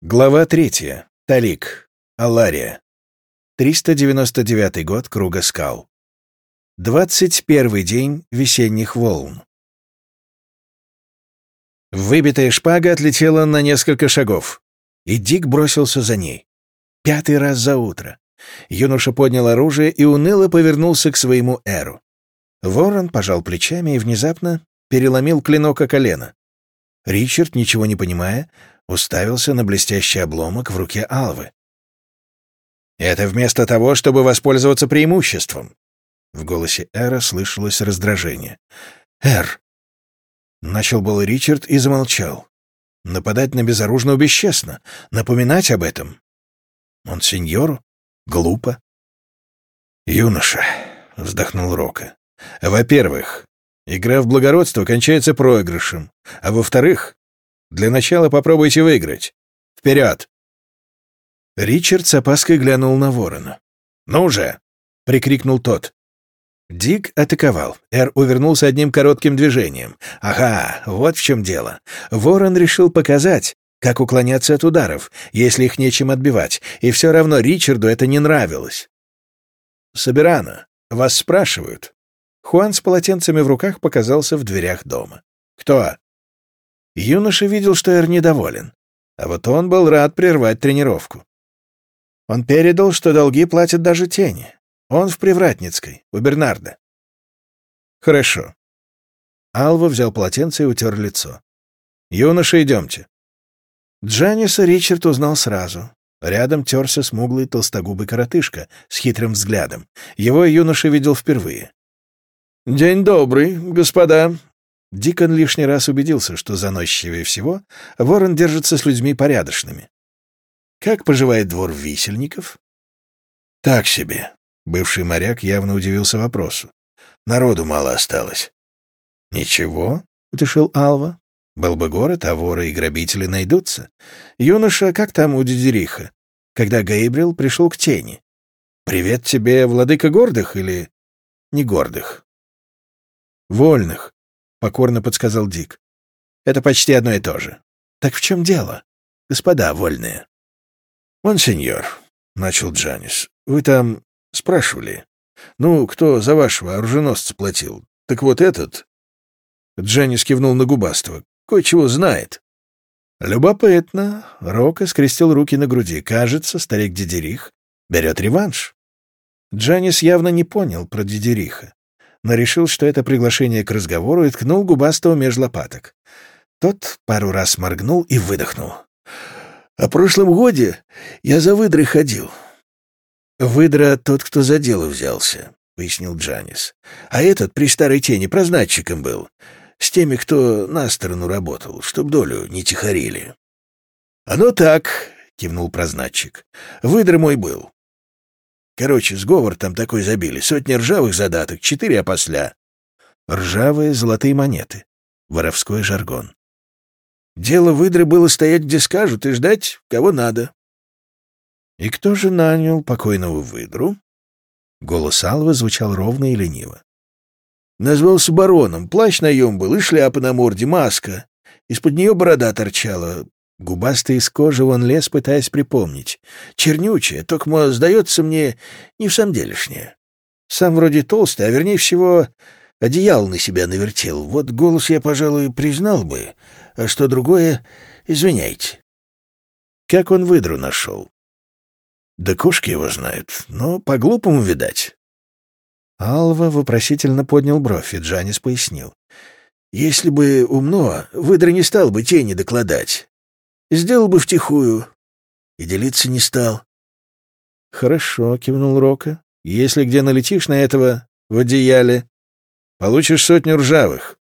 Глава третья. Талик. Алария. 399 год Круга скал. 21 день весенних волн. Выбитая шпага отлетела на несколько шагов, и Дик бросился за ней. Пятый раз за утро. Юноша поднял оружие и уныло повернулся к своему эру. Ворон пожал плечами и внезапно переломил клинок о колено. Ричард, ничего не понимая, уставился на блестящий обломок в руке Алвы. «Это вместо того, чтобы воспользоваться преимуществом!» В голосе Эра слышалось раздражение. «Эр!» Начал был Ричард и замолчал. Нападать на безоружного бесчестно. Напоминать об этом. Он сеньору? Глупо. «Юноша», — вздохнул Рока. «Во-первых, игра в благородство кончается проигрышем. А во-вторых, для начала попробуйте выиграть. Вперед!» Ричард с опаской глянул на ворона. «Ну же!» — прикрикнул тот. Дик атаковал. Эр увернулся одним коротким движением. «Ага, вот в чем дело. Ворон решил показать, как уклоняться от ударов, если их нечем отбивать, и все равно Ричарду это не нравилось. «Собирана, вас спрашивают». Хуан с полотенцами в руках показался в дверях дома. «Кто?» Юноша видел, что Эр недоволен, а вот он был рад прервать тренировку. Он передал, что долги платят даже тени. Он в Привратницкой, у Бернарда. Хорошо. Алва взял полотенце и утер лицо. «Юноша, идемте». Джаниса Ричард узнал сразу. Рядом терся смуглый толстогубый коротышка с хитрым взглядом. Его юноша видел впервые. «День добрый, господа», Дикон лишний раз убедился, что заносчивее всего ворон держится с людьми порядочными. «Как поживает двор висельников?» «Так себе». Бывший моряк явно удивился вопросу. «Народу мало осталось». «Ничего», — утешил Алва. «Был бы город, а воры и грабители найдутся. Юноша, как там у Дидериха, когда Гейбрил пришел к тени? Привет тебе, владыка гордых или не гордых?» «Вольных», — покорно подсказал Дик. «Это почти одно и то же. Так в чем дело, господа вольные?» «Монсеньор», — начал Джанис, — «вы там спрашивали. Ну, кто за вашего оруженосца платил? Так вот этот...» Джанис кивнул на губаство. «Кое-чего знает». «Любопытно». Рока скрестил руки на груди. «Кажется, старик Дидерих берет реванш». Джанис явно не понял про Дидериха но решил, что это приглашение к разговору, и ткнул губастого меж лопаток. Тот пару раз моргнул и выдохнул. «О прошлом годе я за выдрой ходил». «Выдра — тот, кто за дело взялся», — пояснил Джанис. «А этот при старой тени прознатчиком был, с теми, кто на сторону работал, чтоб долю не тихорили». «Оно так», — кивнул прознатчик. «Выдра мой был. Короче, сговор там такой забили. Сотни ржавых задаток, четыре опосля. Ржавые золотые монеты. Воровской жаргон. Дело выдры было стоять, где скажут, и ждать, кого надо. И кто же нанял покойного выдру? Голос Алвы звучал ровно и лениво. Назвался бароном, плащ наем был и шляпа на морде, маска. Из-под нее борода торчала, Губастый из кожи вон лез, пытаясь припомнить. Чернючая, только, сдается мне, не в самом делешняя. Сам вроде толстый, а вернее всего одеял на себя навертел. Вот голос я, пожалуй, признал бы, а что другое — извиняйте. Как он выдру нашел? Да кошки его знают, но по-глупому, видать. Алва вопросительно поднял бровь, и Джанис пояснил. Если бы умно, выдра не стал бы тени докладать. Сделал бы втихую. И делиться не стал. — Хорошо, — кивнул Рока. — Если где налетишь на этого в одеяле, получишь сотню ржавых.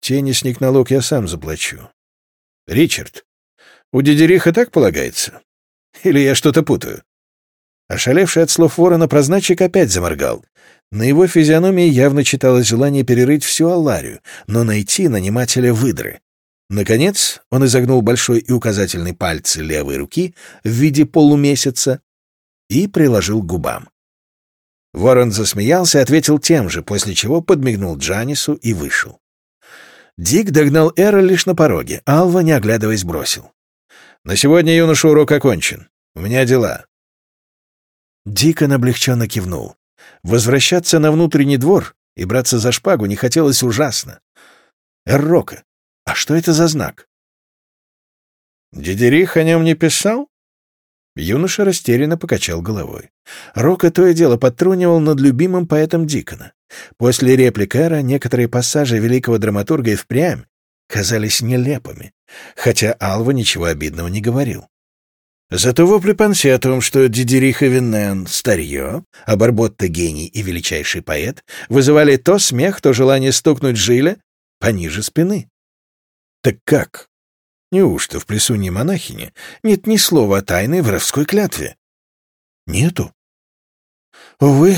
Теннисник налог я сам заплачу. — Ричард, у дедериха так полагается? Или я что-то путаю? Ошалевший от слов ворона прознатчик опять заморгал. На его физиономии явно читалось желание перерыть всю Алларию, но найти нанимателя выдры. Наконец он изогнул большой и указательный пальцы левой руки в виде полумесяца и приложил к губам. Ворон засмеялся и ответил тем же, после чего подмигнул Джанису и вышел. Дик догнал Эра лишь на пороге, Алва, не оглядываясь, бросил. На сегодня, юноша, урок окончен. У меня дела». Дикон облегченно кивнул. Возвращаться на внутренний двор и браться за шпагу не хотелось ужасно. Эррока, а что это за знак? Дидерих о нем не писал? Юноша растерянно покачал головой. Рока то и дело подтрунивал над любимым поэтом Дикона. После реплик Эра некоторые пассажи великого драматурга и впрямь казались нелепыми, хотя Алва ничего обидного не говорил. Зато вопли том, что Дидерих и Виннен — старье, а Барботта — гений и величайший поэт, вызывали то смех, то желание стукнуть жиля пониже спины. Так как? Неужто в плесуне монахини нет ни слова о тайной воровской клятве? Нету. Увы,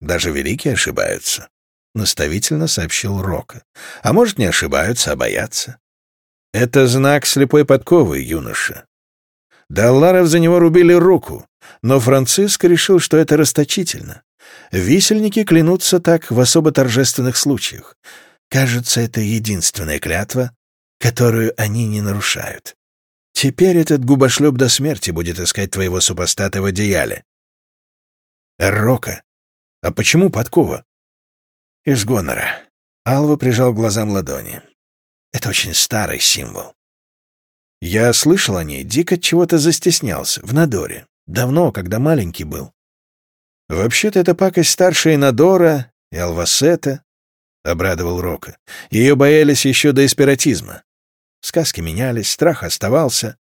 даже великие ошибаются, — наставительно сообщил Рока. А может, не ошибаются, а боятся. Это знак слепой подковы, юноша. Далларов за него рубили руку, но Франциск решил, что это расточительно. Висельники клянутся так в особо торжественных случаях. Кажется, это единственная клятва, которую они не нарушают. Теперь этот губошлеп до смерти будет искать твоего супостата в одеяле. Рока. А почему подкова? Из гонора. Алва прижал глазам ладони. Это очень старый символ. Я слышал о ней, дико чего-то застеснялся, в Надоре. Давно, когда маленький был. Вообще-то это пакость старшая Надора и Алвасета, — обрадовал Рока. Ее боялись еще до эспиратизма. Сказки менялись, страх оставался.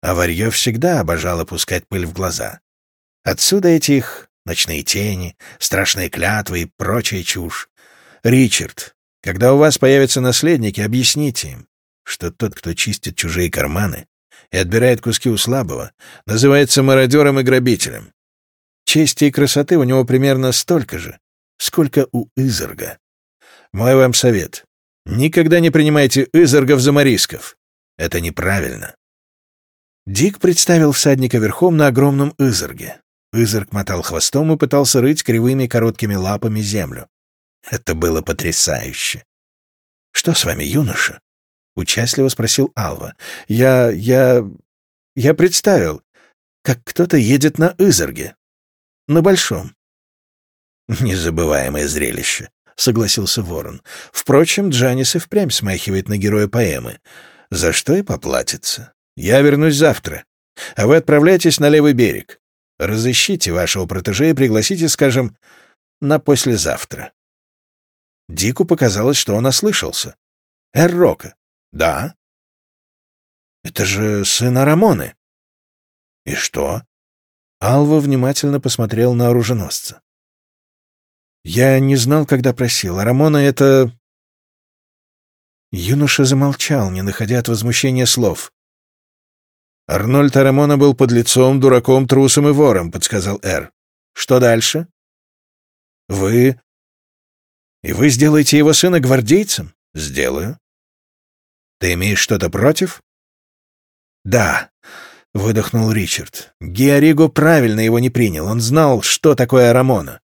А варьё всегда обожало пускать пыль в глаза. Отсюда эти их ночные тени, страшные клятвы и прочая чушь. Ричард, когда у вас появятся наследники, объясните им, что тот, кто чистит чужие карманы и отбирает куски у слабого, называется мародером и грабителем. Чести и красоты у него примерно столько же, сколько у Изерга. Мой вам совет. Никогда не принимайте изоргов за морисков. Это неправильно. Дик представил всадника верхом на огромном изорге. Изорг мотал хвостом и пытался рыть кривыми короткими лапами землю. Это было потрясающе. «Что с вами, юноша?» — участливо спросил Алва. «Я... я... я представил, как кто-то едет на изорге. На большом». Незабываемое зрелище согласился Ворон. Впрочем, Джанис и впрямь смахивает на героя поэмы. За что и поплатится. Я вернусь завтра. А вы отправляйтесь на левый берег. Разыщите вашего протеже и пригласите, скажем, на послезавтра. Дику показалось, что он ослышался. Эррока. Да. Это же сын Арамоны. И что? Алва внимательно посмотрел на оруженосца. Я не знал, когда просил, а Рамона это... Юноша замолчал, не находя от возмущения слов. «Арнольд Арамона был подлецом, дураком, трусом и вором», — подсказал Эр. «Что дальше?» «Вы... И вы сделаете его сына гвардейцем?» «Сделаю». «Ты имеешь что-то против?» «Да», — выдохнул Ричард. Геориго правильно его не принял. Он знал, что такое Арамона.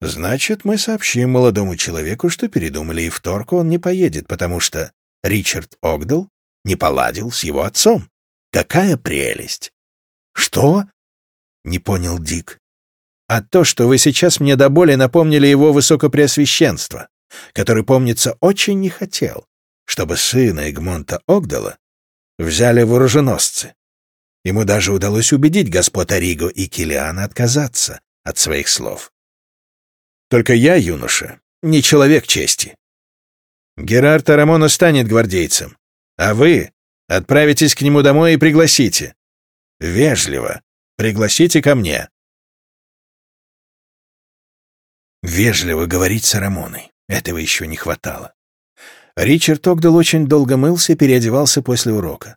Значит, мы сообщим молодому человеку, что передумали, и в Торку он не поедет, потому что Ричард Огдал не поладил с его отцом. Какая прелесть! Что? Не понял Дик. А то, что вы сейчас мне до боли напомнили его высокопреосвященство, который, помнится, очень не хотел, чтобы сына Эгмонта Огдала взяли вооруженосцы. Ему даже удалось убедить господ Ариго и Килиана отказаться от своих слов. Только я, юноша, не человек чести. Герард Арамона станет гвардейцем, а вы отправитесь к нему домой и пригласите. Вежливо. Пригласите ко мне. Вежливо говорить с Арамоной. Этого еще не хватало. Ричард Огдал очень долго мылся и переодевался после урока.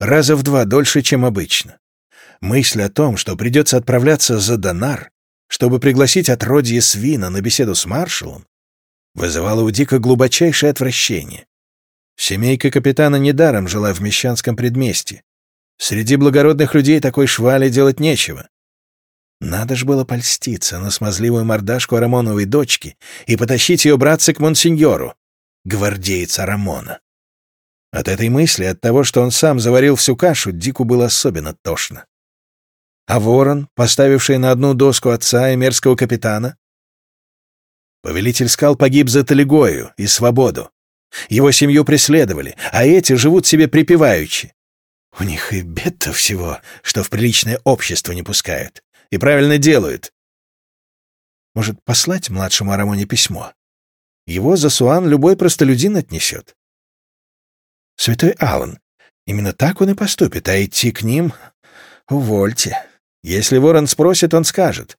Раза в два дольше, чем обычно. Мысль о том, что придется отправляться за Донар, чтобы пригласить отродье свина на беседу с маршалом, вызывало у Дика глубочайшее отвращение. Семейка капитана недаром жила в мещанском предместье. Среди благородных людей такой швали делать нечего. Надо ж было польститься на смазливую мордашку Арамоновой дочки и потащить ее братца к монсеньору, гвардейца Рамона. От этой мысли, от того, что он сам заварил всю кашу, Дику было особенно тошно. А ворон, поставивший на одну доску отца и мерзкого капитана? Повелитель скал погиб за Талигою и свободу. Его семью преследовали, а эти живут себе припеваючи. У них и бед-то всего, что в приличное общество не пускают. И правильно делают. Может, послать младшему Арамоне письмо? Его за Суан любой простолюдин отнесет. Святой Аллан, именно так он и поступит, а идти к ним — увольте. Если ворон спросит, он скажет.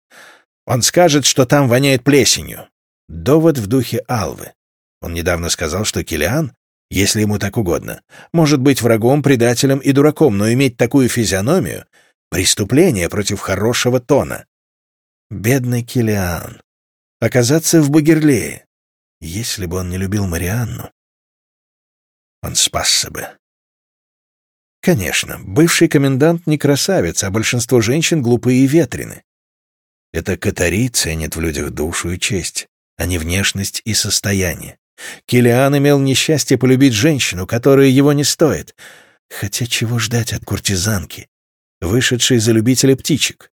Он скажет, что там воняет плесенью. Довод в духе Алвы. Он недавно сказал, что Килиан, если ему так угодно, может быть врагом, предателем и дураком, но иметь такую физиономию — преступление против хорошего тона. Бедный Килиан. Оказаться в Багерлее. Если бы он не любил Марианну, он спасся бы. Конечно, бывший комендант не красавец, а большинство женщин глупые и ветрены. Это Катари ценит в людях душу и честь, а не внешность и состояние. Килиан имел несчастье полюбить женщину, которая его не стоит. Хотя чего ждать от куртизанки, вышедшей за любителя птичек?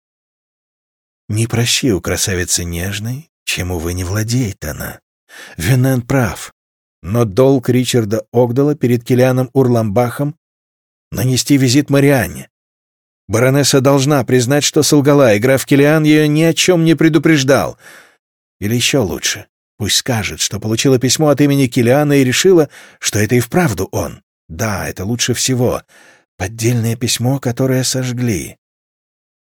Не проси у красавицы нежной, чем, увы, не владеет она. Венен прав. Но долг Ричарда Огдала перед Килианом Урламбахом — нанести визит Марианне. Баронесса должна признать, что солгала, и граф Килиан ее ни о чем не предупреждал. Или еще лучше, пусть скажет, что получила письмо от имени Килиана и решила, что это и вправду он. Да, это лучше всего. Поддельное письмо, которое сожгли.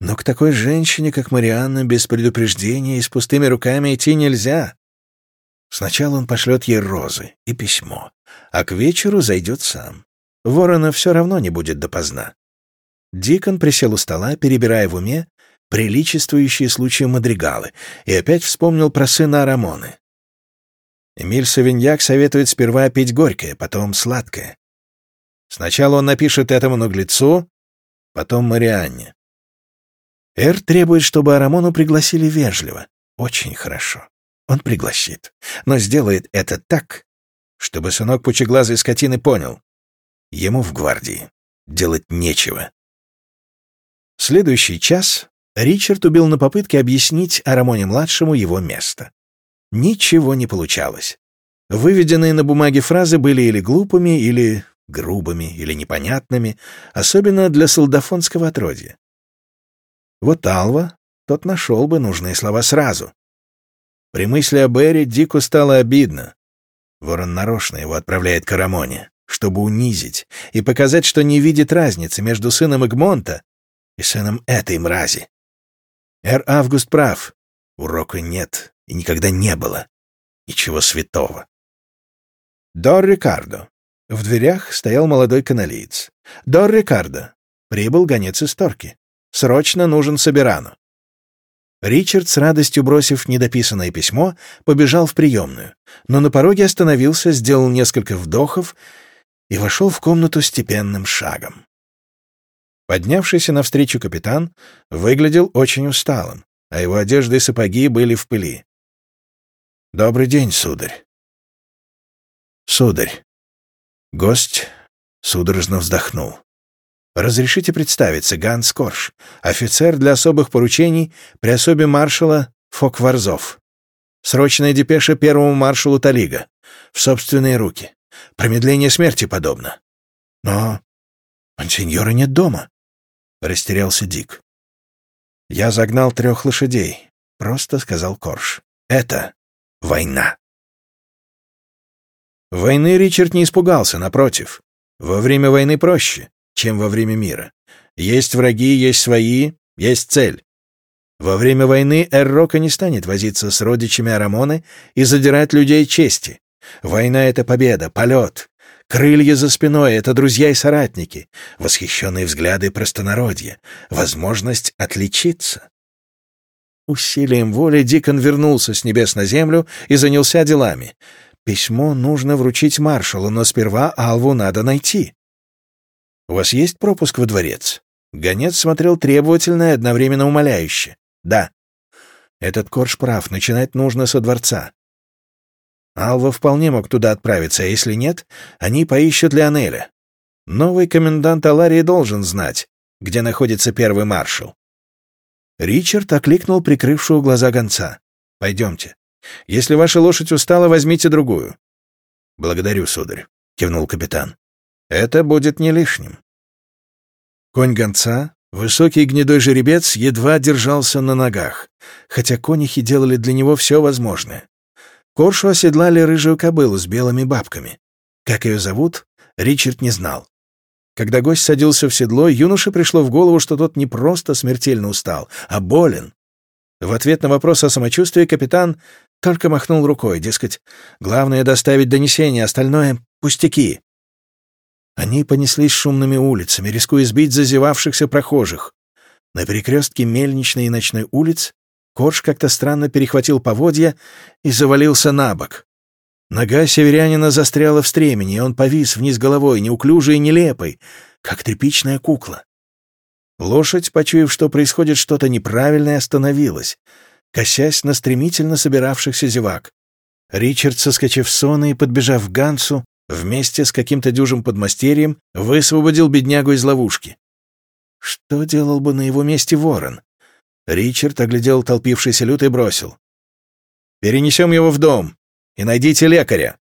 Но к такой женщине, как Марианна, без предупреждения и с пустыми руками идти нельзя. Сначала он пошлет ей розы и письмо, а к вечеру зайдет сам. Ворона все равно не будет допоздна. Дикон присел у стола, перебирая в уме приличествующие случаи мадригалы, и опять вспомнил про сына Арамоны. Эмиль Савиньяк советует сперва пить горькое, потом сладкое. Сначала он напишет этому наглецу, потом Марианне. Эр требует, чтобы Арамону пригласили вежливо. Очень хорошо. Он пригласит. Но сделает это так, чтобы сынок пучеглазой скотины понял. Ему в гвардии делать нечего. Следующий час Ричард убил на попытке объяснить Арамоне-младшему его место. Ничего не получалось. Выведенные на бумаге фразы были или глупыми, или грубыми, или непонятными, особенно для солдафонского отродья. Вот Алва, тот нашел бы нужные слова сразу. При мысли о Берри Дику стало обидно. Ворон нарочно его отправляет к Арамоне, чтобы унизить и показать, что не видит разницы между сыном Игмонта и сыном этой мрази. Эр Август прав. Урока нет и никогда не было. Ничего святого. Дор Рикардо. В дверях стоял молодой каналиец. Дор Рикардо. Прибыл гонец из Торки. Срочно нужен Собирану. Ричард, с радостью бросив недописанное письмо, побежал в приемную, но на пороге остановился, сделал несколько вдохов и вошел в комнату степенным шагом. Поднявшийся навстречу капитан выглядел очень усталым, а его одежда и сапоги были в пыли. «Добрый день, сударь». «Сударь». Гость судорожно вздохнул. Разрешите представиться, Ганс Корш, офицер для особых поручений при особе маршала Фокварзов. Срочная депеша первому маршалу Талига. В собственные руки. Промедление смерти подобно. Но мансиньора нет дома. Растерялся Дик. Я загнал трех лошадей, просто сказал Корш. Это война. Войны Ричард не испугался, напротив. Во время войны проще чем во время мира. Есть враги, есть свои, есть цель. Во время войны Эррока не станет возиться с родичами Арамоны и задирать людей чести. Война — это победа, полет. Крылья за спиной — это друзья и соратники, восхищенные взгляды простонародья, возможность отличиться. Усилием воли Дикон вернулся с небес на землю и занялся делами. Письмо нужно вручить маршалу, но сперва Алву надо найти. «У вас есть пропуск во дворец?» Гонец смотрел требовательно и одновременно умоляюще. «Да». «Этот Корж прав, начинать нужно со дворца». Алва вполне мог туда отправиться, а если нет, они поищут Леонеля. Новый комендант Аларии должен знать, где находится первый маршал. Ричард окликнул прикрывшего глаза гонца. «Пойдемте. Если ваша лошадь устала, возьмите другую». «Благодарю, сударь», — кивнул капитан. «Это будет не лишним». Конь гонца, высокий гнедой жеребец, едва держался на ногах, хотя конюхи делали для него все возможное. Коршу оседлали рыжую кобылу с белыми бабками. Как ее зовут, Ричард не знал. Когда гость садился в седло, юноше пришло в голову, что тот не просто смертельно устал, а болен. В ответ на вопрос о самочувствии капитан только махнул рукой, дескать, главное — доставить донесение, остальное — пустяки. Они понеслись шумными улицами, рискуя сбить зазевавшихся прохожих. На перекрестке мельничной и ночной улиц Корж как-то странно перехватил поводья и завалился на бок. Нога северянина застряла в стремени, и он повис вниз головой, неуклюжий и нелепый, как тряпичная кукла. Лошадь, почуяв, что происходит что-то неправильное, остановилась, косясь на стремительно собиравшихся зевак. Ричард, соскочив с сона и подбежав к Гансу, вместе с каким-то дюжим подмастерьем высвободил беднягу из ловушки. Что делал бы на его месте ворон? Ричард оглядел толпившийся люд и бросил. «Перенесем его в дом и найдите лекаря».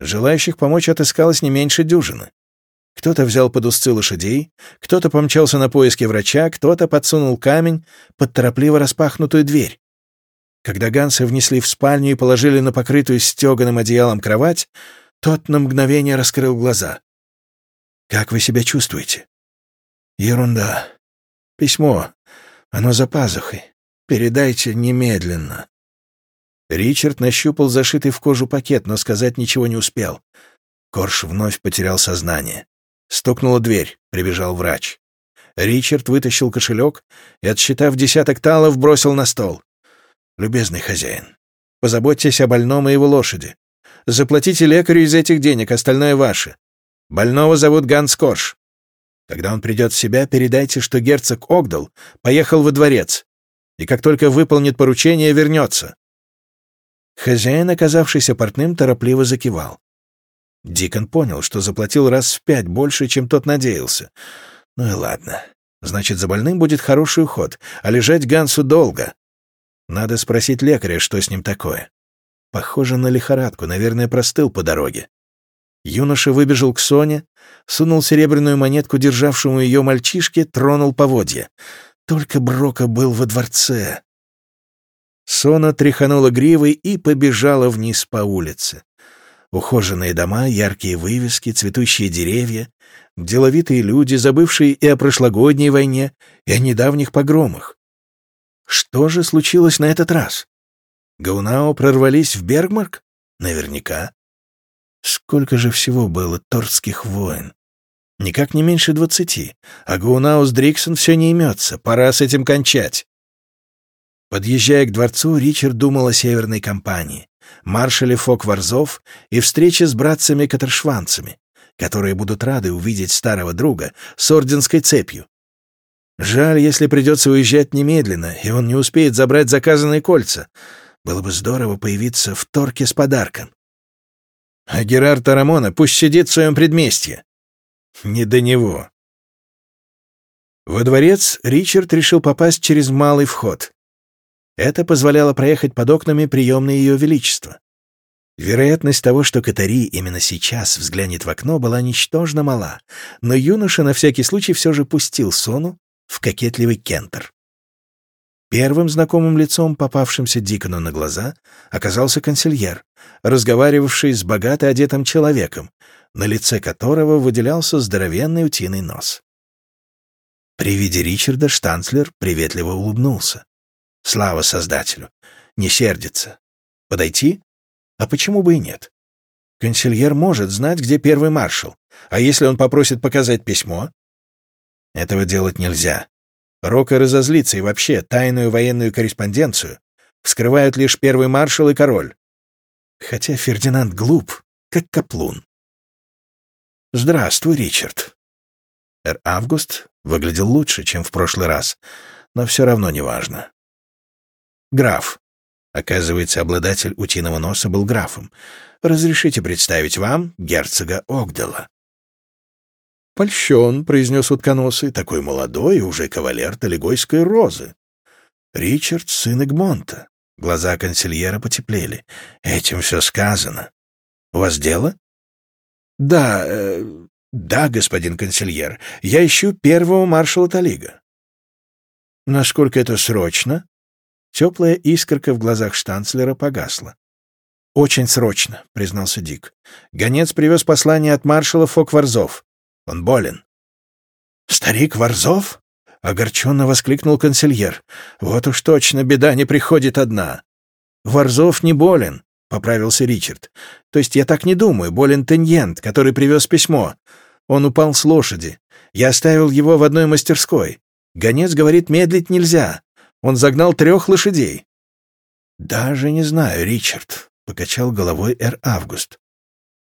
Желающих помочь отыскалось не меньше дюжины. Кто-то взял под узцы лошадей, кто-то помчался на поиски врача, кто-то подсунул камень под торопливо распахнутую дверь. Когда Ганса внесли в спальню и положили на покрытую стеганым одеялом кровать, тот на мгновение раскрыл глаза. «Как вы себя чувствуете?» «Ерунда. Письмо. Оно за пазухой. Передайте немедленно». Ричард нащупал зашитый в кожу пакет, но сказать ничего не успел. Корж вновь потерял сознание. Стукнула дверь, прибежал врач. Ричард вытащил кошелек и, отсчитав десяток талов, бросил на стол. «Любезный хозяин, позаботьтесь о больном и его лошади. Заплатите лекарю из этих денег, остальное ваше. Больного зовут Ганс Корж. Когда он придет в себя, передайте, что герцог Огдал поехал во дворец, и как только выполнит поручение, вернется. Хозяин, оказавшийся портным, торопливо закивал. Дикон понял, что заплатил раз в пять больше, чем тот надеялся. Ну и ладно. Значит, за больным будет хороший уход, а лежать Гансу долго. Надо спросить лекаря, что с ним такое. Похоже на лихорадку, наверное, простыл по дороге. Юноша выбежал к Соне, сунул серебряную монетку державшему ее мальчишке, тронул поводья. Только Брока был во дворце. Сона тряханула гривой и побежала вниз по улице. Ухоженные дома, яркие вывески, цветущие деревья, деловитые люди, забывшие и о прошлогодней войне, и о недавних погромах. Что же случилось на этот раз? Гаунау прорвались в Бергмарк? Наверняка. Сколько же всего было торских войн? Никак не меньше двадцати, а Гаунау с Дриксен все неймется, пора с этим кончать. Подъезжая к дворцу, Ричард думал о северной кампании, маршале Фок-Варзов и встрече с братцами-катершванцами, которые будут рады увидеть старого друга с орденской цепью. Жаль, если придется уезжать немедленно, и он не успеет забрать заказанные кольца. Было бы здорово появиться в Торке с подарком. А Герард Тарамона пусть сидит в своем предместье. Не до него. Во дворец Ричард решил попасть через малый вход. Это позволяло проехать под окнами приемной Ее Величества. Вероятность того, что Катари именно сейчас взглянет в окно, была ничтожно мала, но юноша на всякий случай все же пустил Сону в кокетливый кентер. Первым знакомым лицом, попавшимся Дикону на глаза, оказался консильер, разговаривавший с богато одетым человеком, на лице которого выделялся здоровенный утиный нос. При виде Ричарда штанцлер приветливо улыбнулся. Слава Создателю! Не сердится. Подойти? А почему бы и нет? Консильер может знать, где первый маршал, а если он попросит показать письмо? Этого делать нельзя. Рока разозлится и вообще тайную военную корреспонденцию вскрывают лишь первый маршал и король. Хотя Фердинанд глуп, как каплун. «Здравствуй, Ричард». Эр Август выглядел лучше, чем в прошлый раз, но все равно неважно. «Граф, Оказывается, обладатель утиного носа был графом. Разрешите представить вам герцога Огдела. «Польщен», — произнес утконосый, — «такой молодой и уже кавалер Талигойской розы». «Ричард, сын Эгмонта». Глаза консильера потеплели. «Этим все сказано. У вас дело?» «Да, э, да, господин консильер. Я ищу первого маршала Талига». «Насколько это срочно?» Теплая искорка в глазах штанцлера погасла. «Очень срочно», — признался Дик. «Гонец привез послание от маршала Фок-Варзов. Он болен». «Старик Варзов?» — огорченно воскликнул консильер. «Вот уж точно беда не приходит одна». «Варзов не болен», — поправился Ричард. «То есть я так не думаю. Болен Теньент, который привез письмо. Он упал с лошади. Я оставил его в одной мастерской. Гонец говорит, медлить нельзя. Он загнал трех лошадей». «Даже не знаю, Ричард», — покачал головой Эр Август.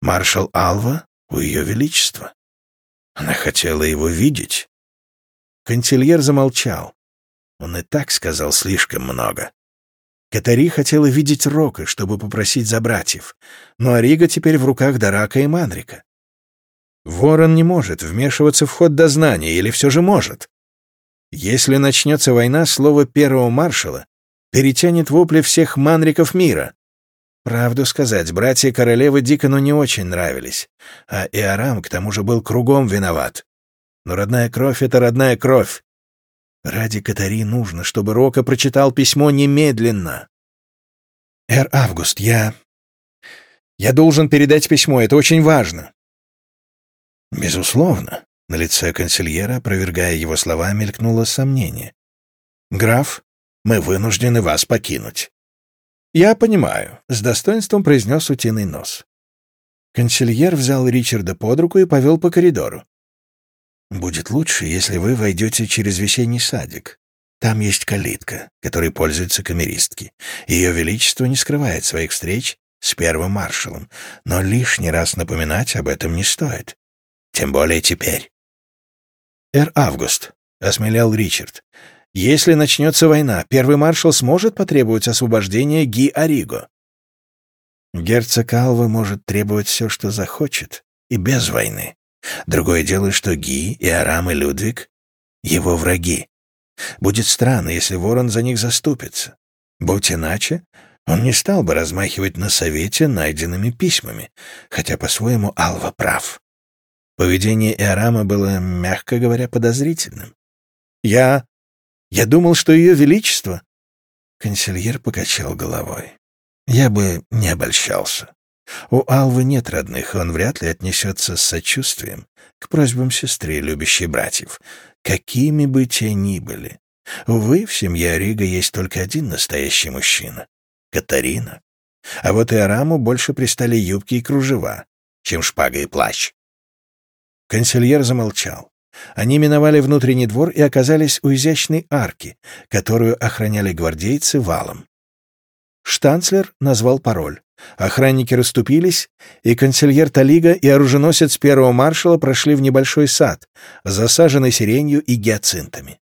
«Маршал Алва у Ее Величества. Она хотела его видеть». Кантильер замолчал. Он и так сказал слишком много. Катари хотела видеть Рока, чтобы попросить за братьев, но Арига теперь в руках Дарака и Манрика. Ворон не может вмешиваться в ход дознания, или все же может? Если начнется война, слово первого маршала перетянет вопли всех манриков мира. Правду сказать, братья королевы Дикону не очень нравились, а Иорам к тому же был кругом виноват. Но родная кровь — это родная кровь. Ради Катари нужно, чтобы Рока прочитал письмо немедленно. «Эр Август, я... Я должен передать письмо, это очень важно». «Безусловно», на лице консильера, опровергая его слова, мелькнуло сомнение. «Граф, мы вынуждены вас покинуть». «Я понимаю», — с достоинством произнес утиный нос. Консильер взял Ричарда под руку и повел по коридору. «Будет лучше, если вы войдете через весенний садик. Там есть калитка, которой пользуются камеристки. Ее Величество не скрывает своих встреч с первым маршалом, но лишний раз напоминать об этом не стоит. Тем более теперь. «Эр Август», — осмелял Ричард, — «если начнется война, первый маршал сможет потребовать освобождения Ги Ариго?» Герцог Алва может требовать все, что захочет, и без войны. Другое дело, что Ги и Арам и Людвиг — его враги. Будет странно, если ворон за них заступится. Будь иначе, он не стал бы размахивать на совете найденными письмами, хотя по-своему Алва прав. Поведение Иорама было, мягко говоря, подозрительным. «Я... я думал, что Ее Величество...» Консильер покачал головой. «Я бы не обольщался. У Алвы нет родных, он вряд ли отнесется с сочувствием к просьбам сестры, любящей братьев, какими бы те ни были. Увы, в семье Орига есть только один настоящий мужчина — Катарина. А вот и Араму больше пристали юбки и кружева, чем шпага и плащ. Консильер замолчал. Они миновали внутренний двор и оказались у изящной арки, которую охраняли гвардейцы валом. Штанцлер назвал пароль. Охранники расступились, и консильер Талига и оруженосец первого маршала прошли в небольшой сад, засаженный сиренью и гиацинтами.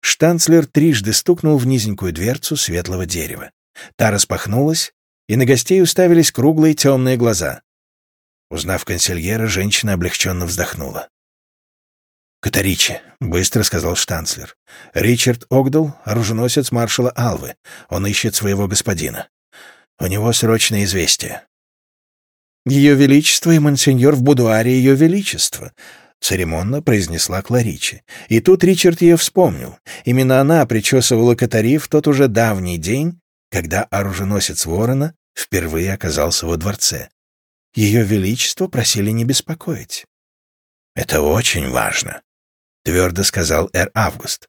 Штанцлер трижды стукнул в низенькую дверцу светлого дерева. Та распахнулась, и на гостей уставились круглые темные глаза. Узнав консильера, женщина облегченно вздохнула. «Катаричи», — быстро сказал штанцлер. «Ричард Огдал — оруженосец маршала Алвы. Он ищет своего господина. У него срочное известие». «Ее Величество и монсеньор в будуаре Ее Величества», — церемонно произнесла Кларичи. И тут Ричард ее вспомнил. Именно она причесывала Катари в тот уже давний день, когда оруженосец Ворона впервые оказался во дворце. Ее Величество просили не беспокоить. «Это очень важно», — твердо сказал Эр Август.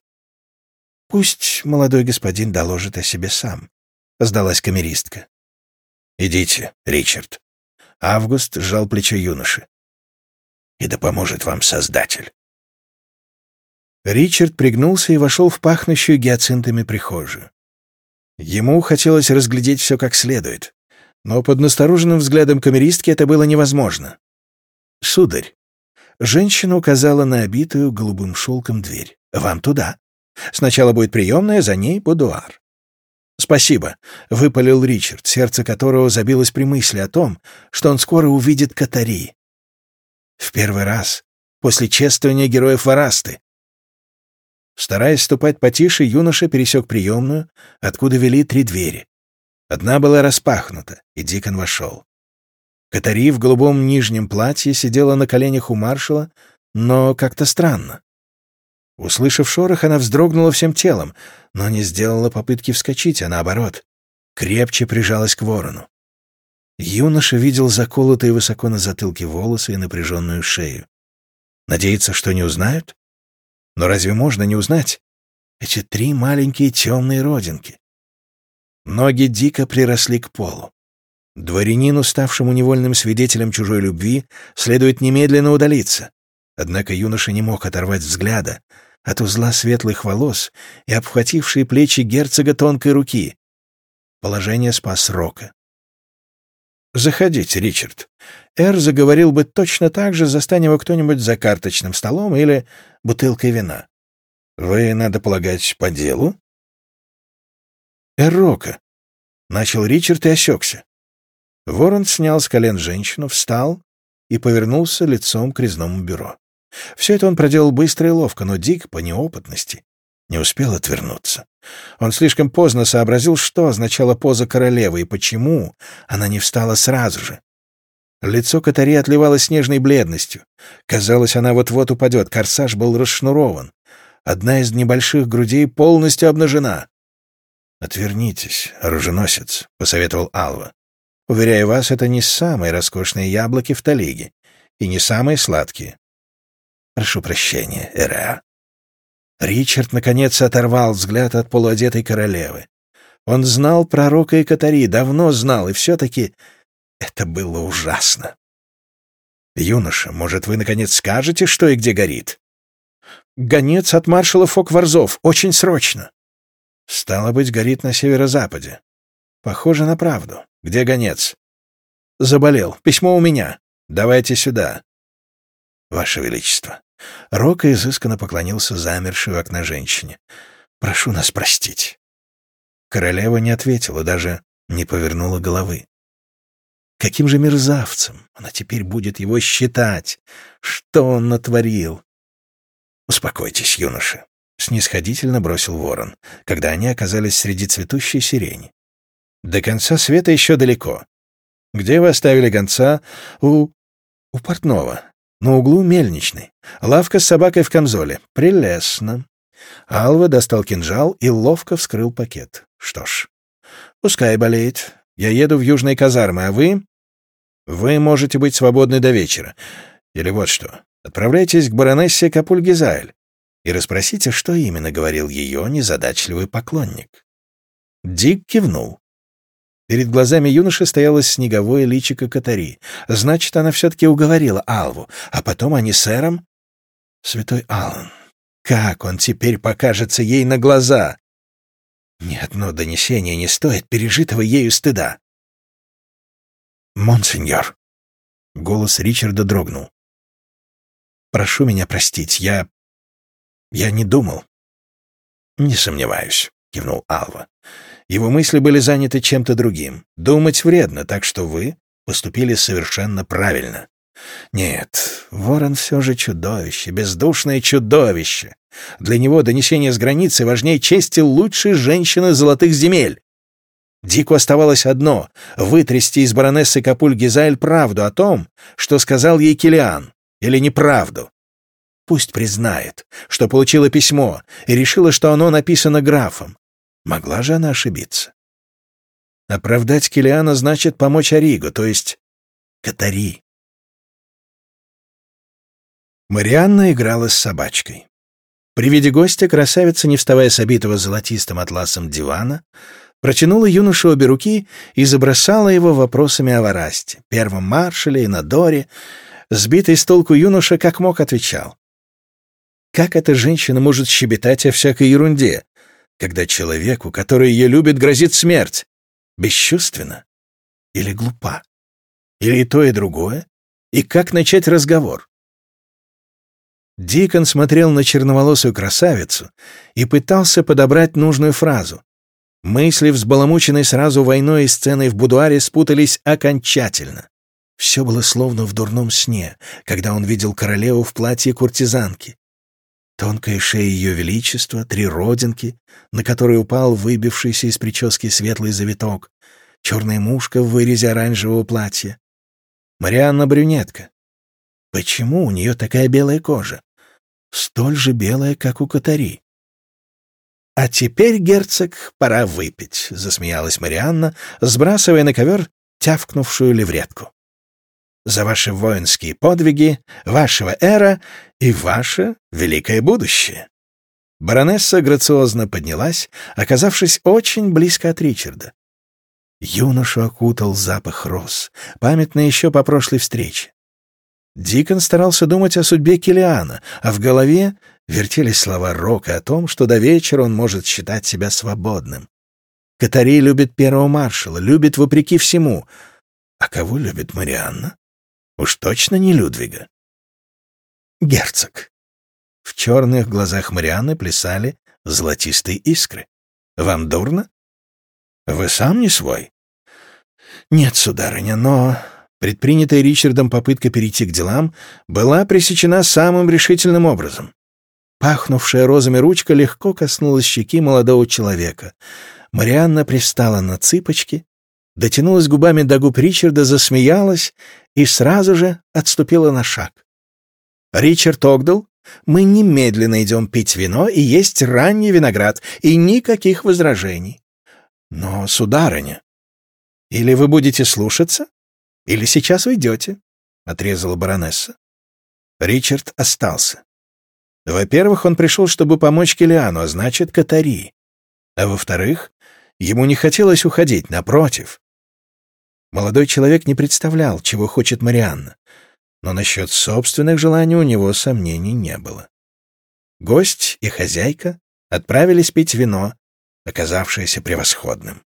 «Пусть молодой господин доложит о себе сам», — сдалась камеристка. «Идите, Ричард». Август сжал плечо юноши. «И да поможет вам Создатель». Ричард пригнулся и вошел в пахнущую гиацинтами прихожую. Ему хотелось разглядеть все как следует но под настороженным взглядом камеристки это было невозможно. «Сударь», — женщина указала на обитую голубым шелком дверь, — «вам туда. Сначала будет приемная, за ней будуар». «С «Спасибо», — выпалил Ричард, сердце которого забилось при мысли о том, что он скоро увидит Катари. В первый раз, после чествования героев Варасты. Стараясь ступать потише, юноша пересек приемную, откуда вели три двери. Одна была распахнута, и Дикон вошел. Катари в голубом нижнем платье сидела на коленях у маршала, но как-то странно. Услышав шорох, она вздрогнула всем телом, но не сделала попытки вскочить, а наоборот, крепче прижалась к ворону. Юноша видел заколотые высоко на затылке волосы и напряженную шею. Надеется, что не узнают? Но разве можно не узнать? Эти три маленькие темные родинки. Ноги дико приросли к полу. Дворянину, ставшему невольным свидетелем чужой любви, следует немедленно удалиться. Однако юноша не мог оторвать взгляда от узла светлых волос и обхватившей плечи герцога тонкой руки. Положение спас Рока. «Заходите, Ричард. Эр заговорил бы точно так же, застань его кто-нибудь за карточным столом или бутылкой вина. Вы, надо полагать, по делу?» «Эр Рока», — начал Ричард и осекся. Ворон снял с колен женщину, встал и повернулся лицом к резному бюро. Все это он проделал быстро и ловко, но Дик, по неопытности, не успел отвернуться. Он слишком поздно сообразил, что означала поза королевы и почему она не встала сразу же. Лицо Катари отливало снежной бледностью. Казалось, она вот-вот упадет, корсаж был расшнурован. Одна из небольших грудей полностью обнажена. «Отвернитесь, оруженосец», — посоветовал Алва. «Уверяю вас, это не самые роскошные яблоки в Талиге и не самые сладкие. Прошу прощения, Эра. Ричард, наконец, оторвал взгляд от полуодетой королевы. Он знал пророка и Катари, давно знал, и все-таки это было ужасно. «Юноша, может, вы, наконец, скажете, что и где горит?» «Гонец от маршала Фокварзов, очень срочно». «Стало быть, горит на северо-западе. Похоже на правду. Где гонец?» «Заболел. Письмо у меня. Давайте сюда». «Ваше Величество». Рока изысканно поклонился замершей у окна женщине. «Прошу нас простить». Королева не ответила, даже не повернула головы. Каким же мерзавцем она теперь будет его считать? Что он натворил? «Успокойтесь, юноша», — снисходительно бросил ворон, когда они оказались среди цветущей сирени. «До конца света еще далеко. Где вы оставили гонца? У... у портного. На углу мельничный. Лавка с собакой в камзоле. Прелестно. Алва достал кинжал и ловко вскрыл пакет. Что ж, пускай болеет. Я еду в южные казармы, а вы... Вы можете быть свободны до вечера. Или вот что. Отправляйтесь к баронессе Капульгизайль и расспросите, что именно говорил ее незадачливый поклонник. Дик кивнул. Перед глазами юноши стояло снеговое личико Катари. Значит, она все-таки уговорила Алву, а потом они с Эром... Святой Аллан, как он теперь покажется ей на глаза? Ни одно донесение не стоит пережитого ею стыда. «Монсеньор», — голос Ричарда дрогнул. «Прошу меня простить, я... я не думал». «Не сомневаюсь», — кивнул Алва. Его мысли были заняты чем-то другим. Думать вредно, так что вы поступили совершенно правильно. Нет, ворон все же чудовище, бездушное чудовище. Для него донесение с границы важнее чести лучшей женщины золотых земель. Дику оставалось одно — вытрясти из баронессы Капуль Гизайль правду о том, что сказал ей Килиан, или неправду. Пусть признает, что получила письмо и решила, что оно написано графом, Могла же она ошибиться? Оправдать Килиана значит помочь Аригу, то есть Катари. Марианна играла с собачкой. При виде гостя красавица, не вставая с обитого золотистым атласом дивана, протянула юношу обе руки и забросала его вопросами о Варасте, первом маршале и Надоре. Сбитый с толку юноша как мог отвечал. Как эта женщина может щебетать о всякой ерунде, когда человеку, который ее любит, грозит смерть? Бесчувственно? Или глупа? Или и то, и другое? И как начать разговор? Дикон смотрел на черноволосую красавицу и пытался подобрать нужную фразу. Мысли, взбаламученные сразу войной и сценой в будуаре, спутались окончательно. Все было словно в дурном сне, когда он видел королеву в платье куртизанки. Тонкая шея ее величества, три родинки, на которые упал выбившийся из прически светлый завиток, черная мушка в вырезе оранжевого платья. Марианна брюнетка. Почему у нее такая белая кожа? Столь же белая, как у Катари. «А теперь, герцог, пора выпить», — засмеялась Марианна, сбрасывая на ковер тявкнувшую левретку. «За ваши воинские подвиги, вашего эра и ваше великое будущее». Баронесса грациозно поднялась, оказавшись очень близко от Ричарда. Юношу окутал запах роз, памятный еще по прошлой встрече. Дикон старался думать о судьбе Килиана, а в голове вертелись слова Рока о том, что до вечера он может считать себя свободным. Катари любит первого маршала, любит вопреки всему. А кого любит Марианна? Уж точно не Людвига. Герцог. В черных глазах Марианны плясали золотистые искры. Вам дурно? Вы сам не свой? Нет, сударыня, но предпринятая Ричардом попытка перейти к делам была пресечена самым решительным образом. Пахнувшая розами ручка легко коснулась щеки молодого человека. Марианна пристала на цыпочки, дотянулась губами до губ Ричарда, засмеялась и сразу же отступила на шаг. «Ричард Огдал, мы немедленно идем пить вино и есть ранний виноград, и никаких возражений. Но, сударыня, или вы будете слушаться, или сейчас уйдете, — отрезала баронесса. Ричард остался. Во-первых, он пришел, чтобы помочь Килиану, а значит, Катари. А во-вторых, ему не хотелось уходить, напротив. Молодой человек не представлял, чего хочет Марианна, но насчет собственных желаний у него сомнений не было. Гость и хозяйка отправились пить вино, оказавшееся превосходным.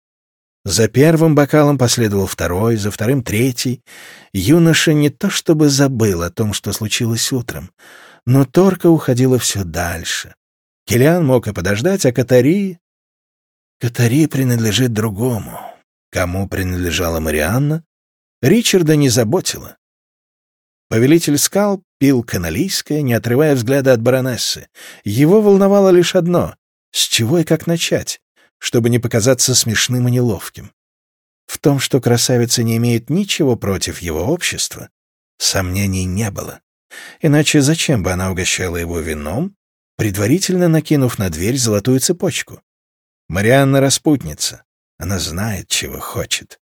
За первым бокалом последовал второй, за вторым третий. Юноша не то чтобы забыл о том, что случилось утром, но торка уходила все дальше. Килиан мог и подождать, а Катари... Катари принадлежит другому. Кому принадлежала Марианна, Ричарда не заботило. Повелитель скал пил каналийское, не отрывая взгляда от баронессы. Его волновало лишь одно — с чего и как начать? чтобы не показаться смешным и неловким. В том, что красавица не имеет ничего против его общества, сомнений не было. Иначе зачем бы она угощала его вином, предварительно накинув на дверь золотую цепочку? Марианна распутница. Она знает, чего хочет.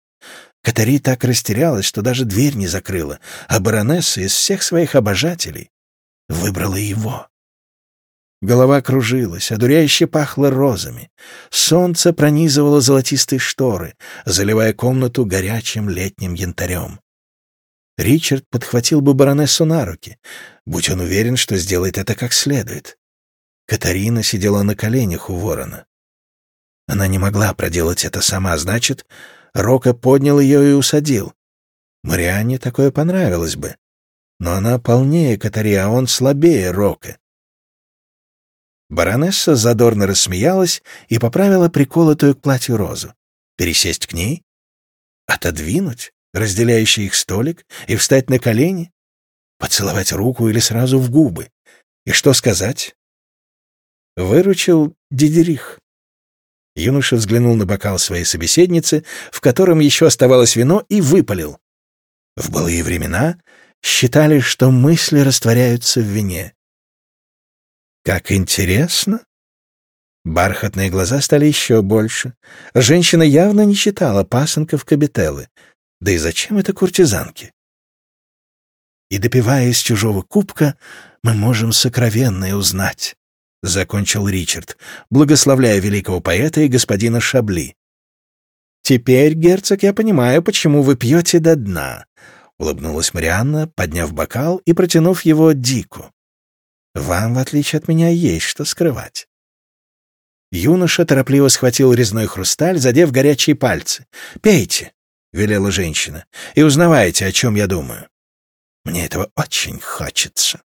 Катари так растерялась, что даже дверь не закрыла, а баронесса из всех своих обожателей выбрала его. Голова кружилась, одуряюще пахло розами. Солнце пронизывало золотистые шторы, заливая комнату горячим летним янтарем. Ричард подхватил бы баронессу на руки, будь он уверен, что сделает это как следует. Катарина сидела на коленях у ворона. Она не могла проделать это сама, значит, Рока поднял ее и усадил. Марианне такое понравилось бы. Но она полнее Катари, а он слабее Рока. Баронесса задорно рассмеялась и поправила приколотую к платью розу. Пересесть к ней? Отодвинуть, разделяющий их столик, и встать на колени? Поцеловать руку или сразу в губы? И что сказать? Выручил Дидерих. Юноша взглянул на бокал своей собеседницы, в котором еще оставалось вино, и выпалил. В былые времена считали, что мысли растворяются в вине. Как интересно. Бархатные глаза стали еще больше. Женщина явно не читала пасынков Кабителлы. Да и зачем это куртизанки? И допивая из чужого кубка, мы можем сокровенное узнать, — закончил Ричард, благословляя великого поэта и господина Шабли. «Теперь, герцог, я понимаю, почему вы пьете до дна», — улыбнулась Марианна, подняв бокал и протянув его Дику. Вам, в отличие от меня, есть что скрывать. Юноша торопливо схватил резной хрусталь, задев горячие пальцы. «Пейте», — велела женщина, — «и узнавайте, о чем я думаю. Мне этого очень хочется».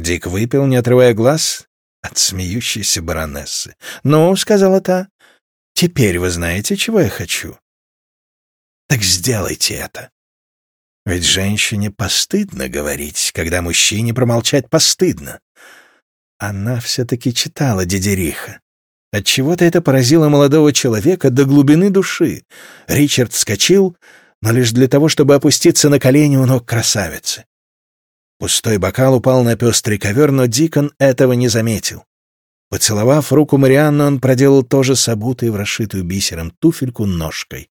Дик выпил, не отрывая глаз от смеющейся баронессы. «Ну», — сказала та, Теперь вы знаете, чего я хочу. Так сделайте это. Ведь женщине постыдно говорить, когда мужчине промолчать постыдно. Она все-таки читала Дидериха. Отчего-то это поразило молодого человека до глубины души. Ричард вскочил, но лишь для того, чтобы опуститься на колени у ног красавицы. Пустой бокал упал на пестрый ковер, но Дикон этого не заметил. Поцеловав руку Марианны, он проделал то же с обутой в расшитую бисером туфельку ножкой.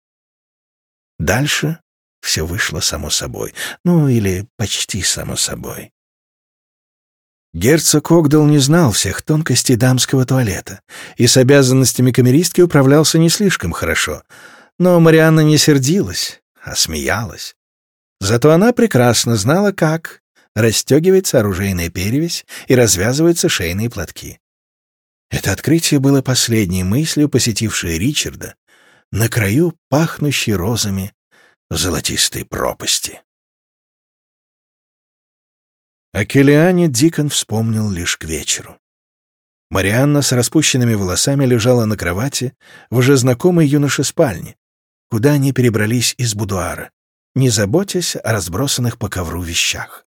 Дальше все вышло само собой. Ну, или почти само собой. Герцог Огдал не знал всех тонкостей дамского туалета и с обязанностями камеристки управлялся не слишком хорошо. Но Марианна не сердилась, а смеялась. Зато она прекрасно знала, как расстегивается оружейная перевязь и развязываются шейные платки. Это открытие было последней мыслью, посетившей Ричарда на краю пахнущей розами золотистой пропасти. О Келиане Дикон вспомнил лишь к вечеру. Марианна с распущенными волосами лежала на кровати в уже знакомой юноше спальне, куда они перебрались из будуара, не заботясь о разбросанных по ковру вещах.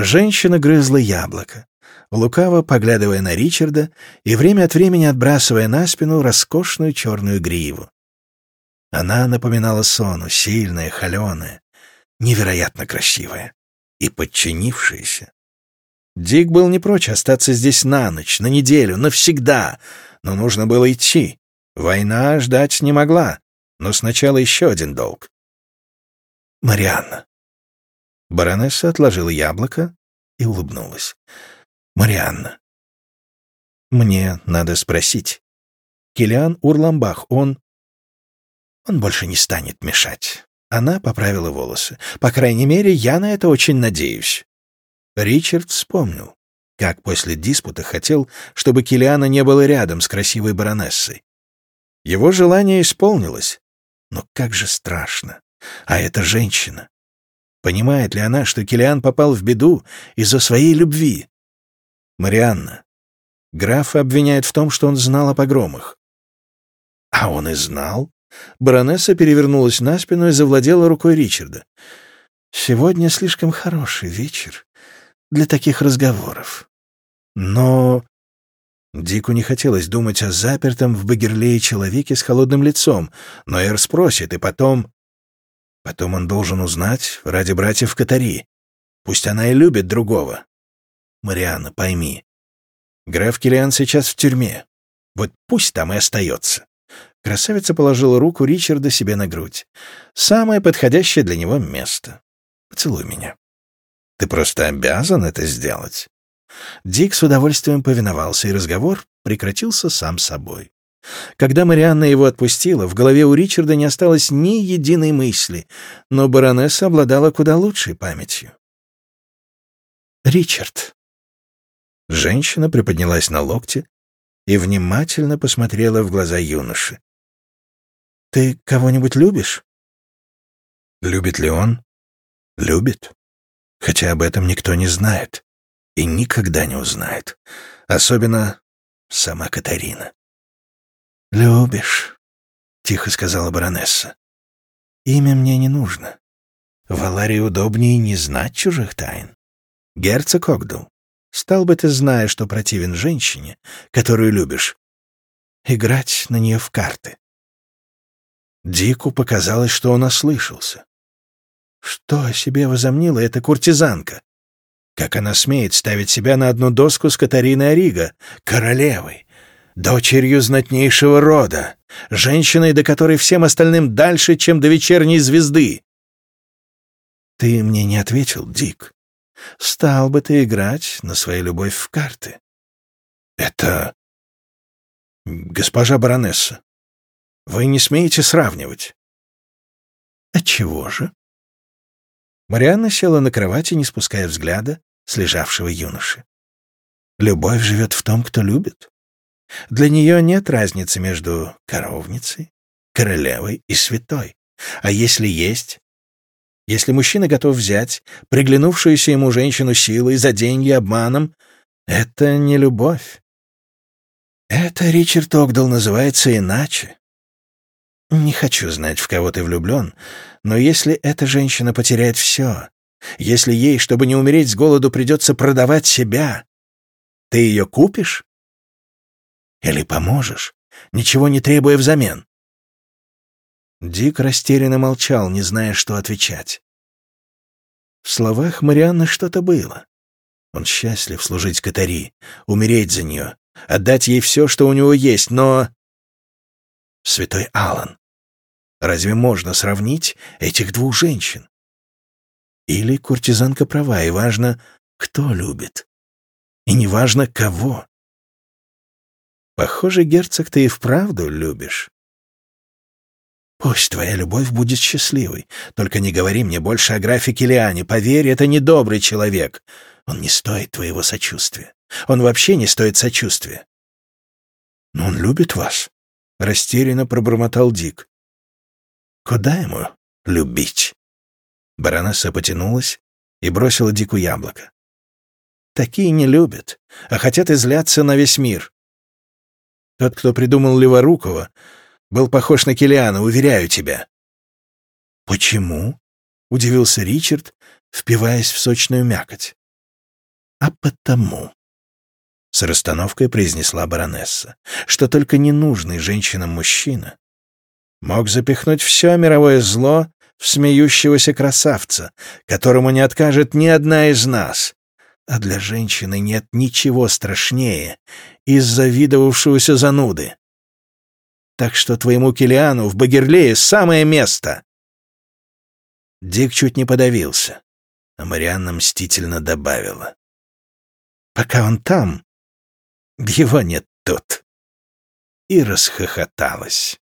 Женщина грызла яблоко, лукаво поглядывая на Ричарда и время от времени отбрасывая на спину роскошную черную гриву. Она напоминала Сону, сильная, холеная, невероятно красивая и подчинившаяся. Дик был не прочь остаться здесь на ночь, на неделю, навсегда, но нужно было идти. Война ждать не могла, но сначала еще один долг. Марианна. Баронесса отложила яблоко и улыбнулась. «Марианна, мне надо спросить. Килиан Урламбах, он...» «Он больше не станет мешать. Она поправила волосы. «По крайней мере, я на это очень надеюсь». Ричард вспомнил, как после диспута хотел, чтобы Килиана не было рядом с красивой баронессой. Его желание исполнилось. Но как же страшно. А эта женщина. Понимает ли она, что Килиан попал в беду из-за своей любви? Марианна. Графа обвиняет в том, что он знал о погромах. А он и знал. Баронесса перевернулась на спину и завладела рукой Ричарда. «Сегодня слишком хороший вечер для таких разговоров. Но...» Дику не хотелось думать о запертом в Багерлее человеке с холодным лицом, но Эр спросит, и потом... Потом он должен узнать ради братьев Катари. Пусть она и любит другого. Марианна, пойми. Граф Киллиан сейчас в тюрьме. Вот пусть там и остается. Красавица положила руку Ричарда себе на грудь. «Самое подходящее для него место. Поцелуй меня». «Ты просто обязан это сделать». Дик с удовольствием повиновался, и разговор прекратился сам собой. Когда Марианна его отпустила, в голове у Ричарда не осталось ни единой мысли, но баронесса обладала куда лучшей памятью. «Ричард». Женщина приподнялась на локте и внимательно посмотрела в глаза юноши. Ты кого-нибудь любишь? Любит ли он? Любит. Хотя об этом никто не знает. И никогда не узнает. Особенно сама Катарина. «Любишь», — тихо сказала баронесса. «Имя мне не нужно. В Аларии удобнее не знать чужих тайн. Герцог Огдал, стал бы ты, зная, что противен женщине, которую любишь, играть на нее в карты. Дику показалось, что он ослышался. Что о себе возомнила эта куртизанка? Как она смеет ставить себя на одну доску с Катариной Ориго, королевой, дочерью знатнейшего рода, женщиной, до которой всем остальным дальше, чем до вечерней звезды? Ты мне не ответил, Дик. Стал бы ты играть на свою любовь в карты. Это... Госпожа баронесса, вы не смеете сравнивать. Отчего же? Марианна села на кровати, не спуская взгляда с лежавшего юноши. Любовь живет в том, кто любит. Для нее нет разницы между коровницей, королевой и святой. А если есть, если мужчина готов взять приглянувшуюся ему женщину силой за деньги обманом, это не любовь. Это Ричард Огдал называется иначе. Не хочу знать, в кого ты влюблен, но если эта женщина потеряет все, если ей, чтобы не умереть с голоду, придется продавать себя, ты ее купишь? Или поможешь, ничего не требуя взамен? Дик растерянно молчал, не зная, что отвечать. В словах Марианны что-то было. Он счастлив служить Катари, умереть за нее, отдать ей все, что у него есть, но... Святой Аллан, разве можно сравнить этих двух женщин? Или куртизанка права, и важно, кто любит. И не важно, кого. Похоже, герцог, ты и вправду любишь. Пусть твоя любовь будет счастливой. Только не говори мне больше о графе Килиане. Поверь, это недобрый человек. Он не стоит твоего сочувствия. Он вообще не стоит сочувствия. Но он любит вас, — растерянно пробормотал Дик. Куда ему любить? Баронесса потянулась и бросила Дику яблоко. Такие не любят, а хотят изляться на весь мир. Тот, кто придумал Леворукова, был похож на Килиана, уверяю тебя». «Почему?» — удивился Ричард, впиваясь в сочную мякоть. «А потому», — с расстановкой произнесла баронесса, «что только ненужный женщинам мужчина мог запихнуть все мировое зло в смеющегося красавца, которому не откажет ни одна из нас. А для женщины нет ничего страшнее из завидовавшегося зануды. Так что твоему Килиану в Багерлее самое место!» Дик чуть не подавился, а Марианна мстительно добавила. «Пока он там, его нет тут». И расхохоталась.